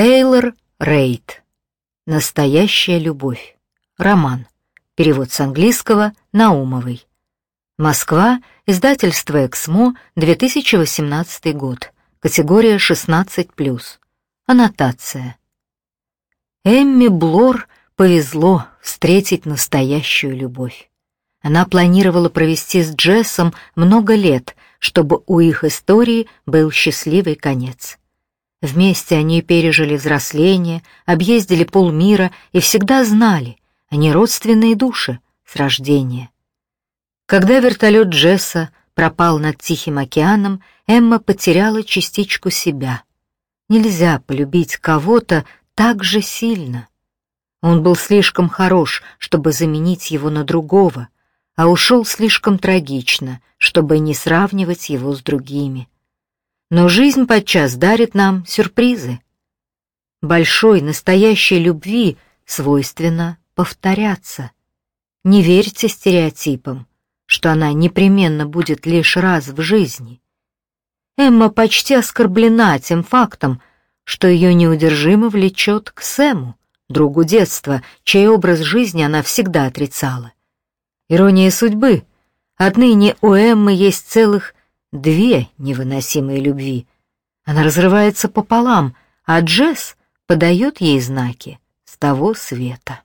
Тейлор Рейд. Настоящая любовь. Роман. Перевод с английского Наумовой. Москва. Издательство «Эксмо», 2018 год. Категория 16+. Аннотация. Эмми Блор повезло встретить настоящую любовь. Она планировала провести с Джессом много лет, чтобы у их истории был счастливый конец. Вместе они пережили взросление, объездили полмира и всегда знали, они родственные души с рождения. Когда вертолет Джесса пропал над Тихим океаном, Эмма потеряла частичку себя. Нельзя полюбить кого-то так же сильно. Он был слишком хорош, чтобы заменить его на другого, а ушел слишком трагично, чтобы не сравнивать его с другими. Но жизнь подчас дарит нам сюрпризы. Большой, настоящей любви свойственно повторяться. Не верьте стереотипам, что она непременно будет лишь раз в жизни. Эмма почти оскорблена тем фактом, что ее неудержимо влечет к Сэму, другу детства, чей образ жизни она всегда отрицала. Ирония судьбы. Отныне у Эммы есть целых две невыносимые любви. Она разрывается пополам, а Джесс подает ей знаки с того света.